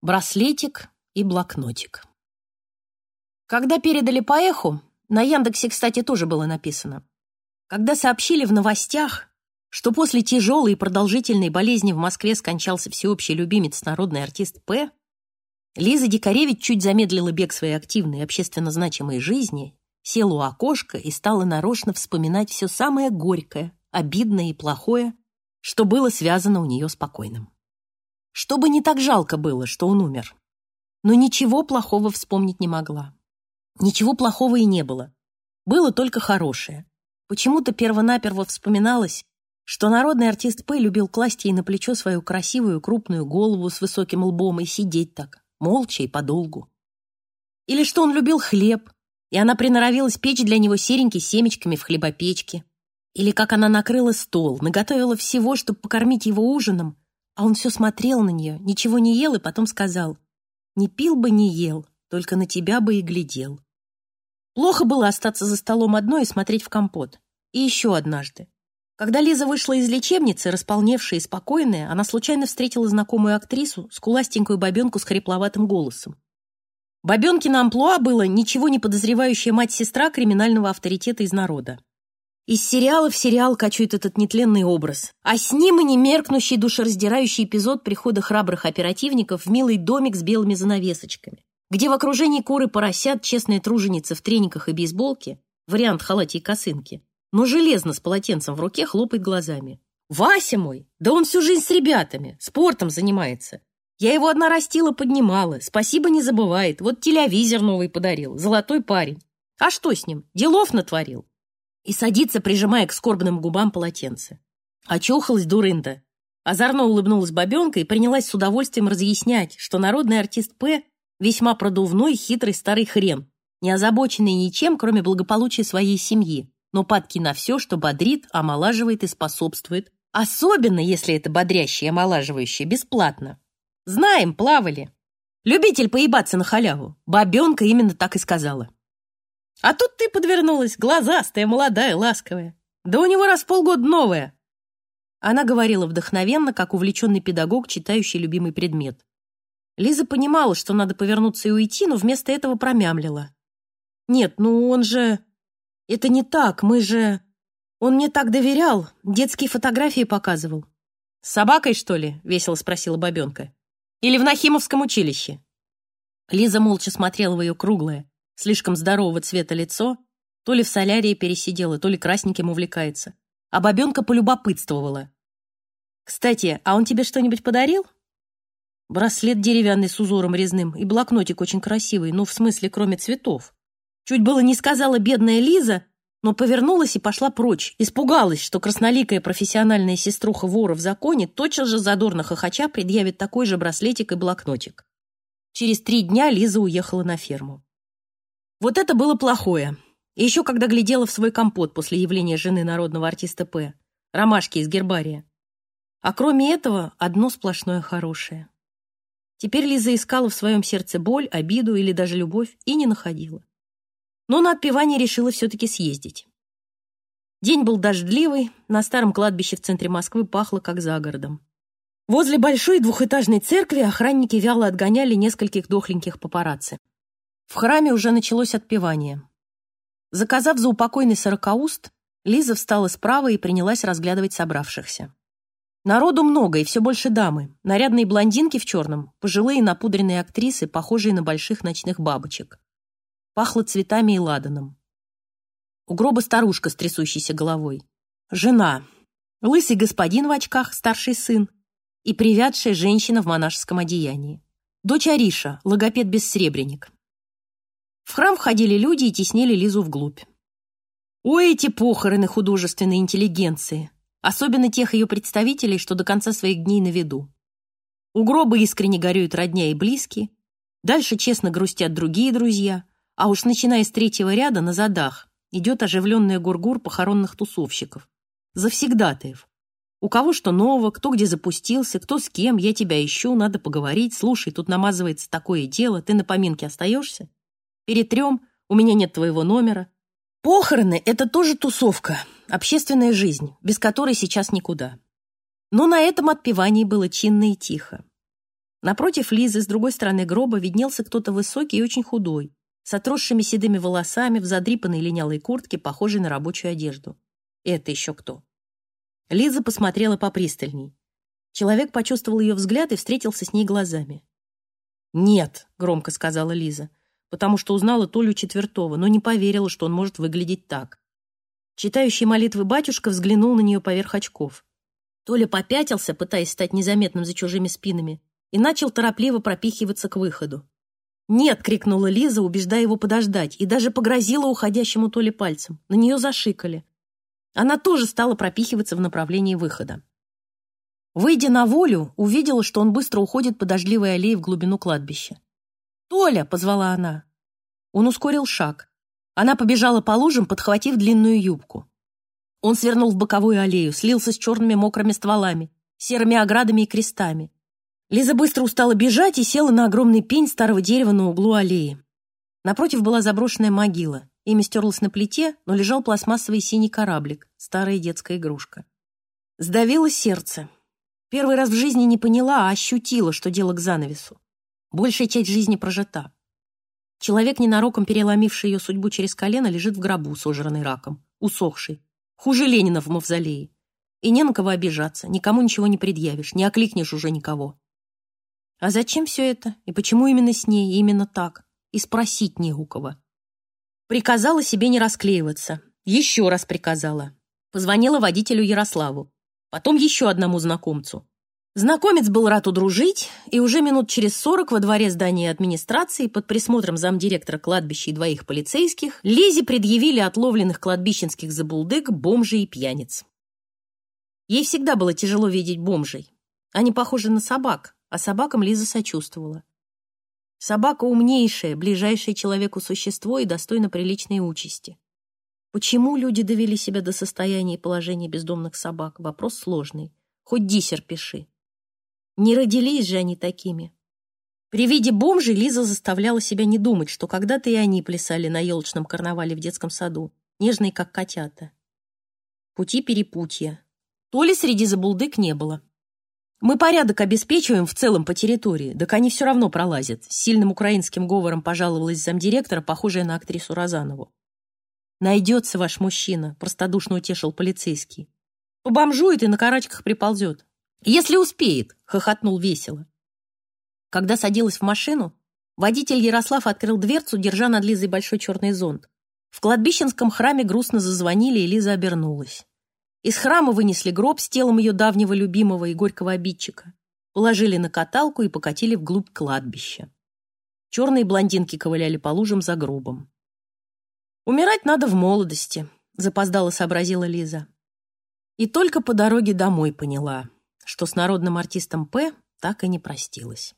Браслетик и блокнотик. Когда передали по эху, на Яндексе, кстати, тоже было написано. Когда сообщили в новостях, что после тяжелой и продолжительной болезни в Москве скончался всеобщий любимец, народный артист П, Лиза Дикаревич чуть замедлила бег своей активной общественно значимой жизни, села у окошка и стала нарочно вспоминать все самое горькое, обидное и плохое, что было связано у нее с покойным. Чтобы не так жалко было, что он умер. Но ничего плохого вспомнить не могла. Ничего плохого и не было. Было только хорошее. Почему-то первонаперво вспоминалось, что народный артист П. любил класть ей на плечо свою красивую крупную голову с высоким лбом и сидеть так, молча и подолгу. Или что он любил хлеб, и она приноровилась печь для него серенький семечками в хлебопечке. Или как она накрыла стол, наготовила всего, чтобы покормить его ужином, а он все смотрел на нее, ничего не ел и потом сказал, «Не пил бы, не ел, только на тебя бы и глядел». Плохо было остаться за столом одной и смотреть в компот. И еще однажды. Когда Лиза вышла из лечебницы, располневшая и спокойная, она случайно встретила знакомую актрису, скуластенькую бабенку с хрипловатым голосом. Бабенкина амплуа было ничего не подозревающая мать-сестра криминального авторитета из народа. Из сериала в сериал качует этот нетленный образ. А с ним и немеркнущий душераздирающий эпизод прихода храбрых оперативников в милый домик с белыми занавесочками, где в окружении куры поросят честная труженица в трениках и бейсболке, вариант халате и косынки, но железно с полотенцем в руке хлопает глазами. «Вася мой! Да он всю жизнь с ребятами, спортом занимается. Я его одна растила, поднимала, спасибо не забывает. Вот телевизор новый подарил, золотой парень. А что с ним? Делов натворил и садится, прижимая к скорбным губам полотенце. Очухалась дурында. Озорно улыбнулась бабенка и принялась с удовольствием разъяснять, что народный артист П весьма продувной, хитрый старый хрен, не озабоченный ничем, кроме благополучия своей семьи, но падки на все, что бодрит, омолаживает и способствует, особенно если это бодрящее и омолаживающее бесплатно. Знаем, плавали. Любитель поебаться на халяву. Бабенка именно так и сказала. А тут ты подвернулась, глазастая, молодая, ласковая. Да у него раз в полгода новая. Она говорила вдохновенно, как увлеченный педагог, читающий любимый предмет. Лиза понимала, что надо повернуться и уйти, но вместо этого промямлила. «Нет, ну он же... Это не так, мы же... Он мне так доверял, детские фотографии показывал». «С собакой, что ли?» — весело спросила бабенка. «Или в Нахимовском училище?» Лиза молча смотрела в ее круглое, слишком здорового цвета лицо, то ли в солярии пересидела, то ли красненьким увлекается. А бабенка полюбопытствовала. «Кстати, а он тебе что-нибудь подарил?» Браслет деревянный с узором резным и блокнотик очень красивый, ну, в смысле, кроме цветов. Чуть было не сказала бедная Лиза, но повернулась и пошла прочь. Испугалась, что красноликая профессиональная сеструха вора в законе тотчас же задорно хохоча предъявит такой же браслетик и блокнотик. Через три дня Лиза уехала на ферму. Вот это было плохое. И еще когда глядела в свой компот после явления жены народного артиста П. Ромашки из гербария. А кроме этого, одно сплошное хорошее. Теперь Лиза искала в своем сердце боль, обиду или даже любовь и не находила. Но на отпевание решила все-таки съездить. День был дождливый, на старом кладбище в центре Москвы пахло, как за городом. Возле большой двухэтажной церкви охранники вяло отгоняли нескольких дохленьких папарацци. В храме уже началось отпевание. Заказав за упокойный сорокауст, Лиза встала справа и принялась разглядывать собравшихся. Народу много, и все больше дамы. Нарядные блондинки в черном, пожилые напудренные актрисы, похожие на больших ночных бабочек. Пахло цветами и ладаном. У гроба старушка с трясущейся головой. Жена. Лысый господин в очках, старший сын. И привядшая женщина в монашеском одеянии. Дочь Ариша, логопед-бессребренник. В храм входили люди и теснили Лизу вглубь. Ой, эти похороны художественной интеллигенции! Особенно тех ее представителей, что до конца своих дней на виду. У гроба искренне горюют родня и близкие, дальше честно грустят другие друзья, а уж начиная с третьего ряда на задах идет оживленная гургур похоронных тусовщиков. Завсегдатаев. У кого что нового, кто где запустился, кто с кем, я тебя ищу, надо поговорить, слушай, тут намазывается такое дело, ты на поминке остаешься? Перетрем, у меня нет твоего номера. Похороны — это тоже тусовка, общественная жизнь, без которой сейчас никуда. Но на этом отпевании было чинно и тихо. Напротив Лизы, с другой стороны гроба, виднелся кто-то высокий и очень худой, с отросшими седыми волосами, в задрипанной линялой куртке, похожей на рабочую одежду. Это еще кто? Лиза посмотрела попристальней. Человек почувствовал ее взгляд и встретился с ней глазами. «Нет», — громко сказала Лиза, потому что узнала Толю Четвертого, но не поверила, что он может выглядеть так. Читающий молитвы батюшка взглянул на нее поверх очков. Толя попятился, пытаясь стать незаметным за чужими спинами, и начал торопливо пропихиваться к выходу. «Нет!» — крикнула Лиза, убеждая его подождать, и даже погрозила уходящему Толе пальцем. На нее зашикали. Она тоже стала пропихиваться в направлении выхода. Выйдя на волю, увидела, что он быстро уходит по дождливой аллее в глубину кладбища. «Толя!» — позвала она. Он ускорил шаг. Она побежала по лужам, подхватив длинную юбку. Он свернул в боковую аллею, слился с черными мокрыми стволами, серыми оградами и крестами. Лиза быстро устала бежать и села на огромный пень старого дерева на углу аллеи. Напротив была заброшенная могила. Имя стерлось на плите, но лежал пластмассовый синий кораблик, старая детская игрушка. Сдавило сердце. Первый раз в жизни не поняла, а ощутила, что дело к занавесу. Большая часть жизни прожита. Человек, ненароком переломивший ее судьбу через колено, лежит в гробу, сожранный раком, усохший. Хуже Ленина в мавзолее. И не на кого обижаться, никому ничего не предъявишь, не окликнешь уже никого. А зачем все это? И почему именно с ней, именно так? И спросить не у кого. Приказала себе не расклеиваться. Еще раз приказала. Позвонила водителю Ярославу потом еще одному знакомцу. Знакомец был рад удружить, и уже минут через сорок во дворе здания администрации под присмотром замдиректора кладбища и двоих полицейских Лизе предъявили отловленных кладбищенских забулдык, бомжей и пьяниц. Ей всегда было тяжело видеть бомжей. Они похожи на собак, а собакам Лиза сочувствовала. Собака умнейшее, ближайшее человеку существо и достойно приличной участи. Почему люди довели себя до состояния и положения бездомных собак? Вопрос сложный. Хоть диссер пиши. Не родились же они такими. При виде бомжей Лиза заставляла себя не думать, что когда-то и они плясали на елочном карнавале в детском саду, нежные, как котята. Пути перепутья. То ли среди забулдык не было. Мы порядок обеспечиваем в целом по территории, так они все равно пролазят. С сильным украинским говором пожаловалась замдиректора, похожая на актрису Розанову. «Найдется ваш мужчина», — простодушно утешил полицейский. «Побомжует и на карачках приползет. Если успеет», — хохотнул весело. Когда садилась в машину, водитель Ярослав открыл дверцу, держа над Лизой большой черный зонт. В кладбищенском храме грустно зазвонили, и Лиза обернулась. Из храма вынесли гроб с телом ее давнего любимого и горького обидчика, положили на каталку и покатили вглубь кладбища. Черные блондинки ковыляли по лужам за гробом. «Умирать надо в молодости», — запоздало сообразила Лиза. И только по дороге домой поняла, что с народным артистом П так и не простилась.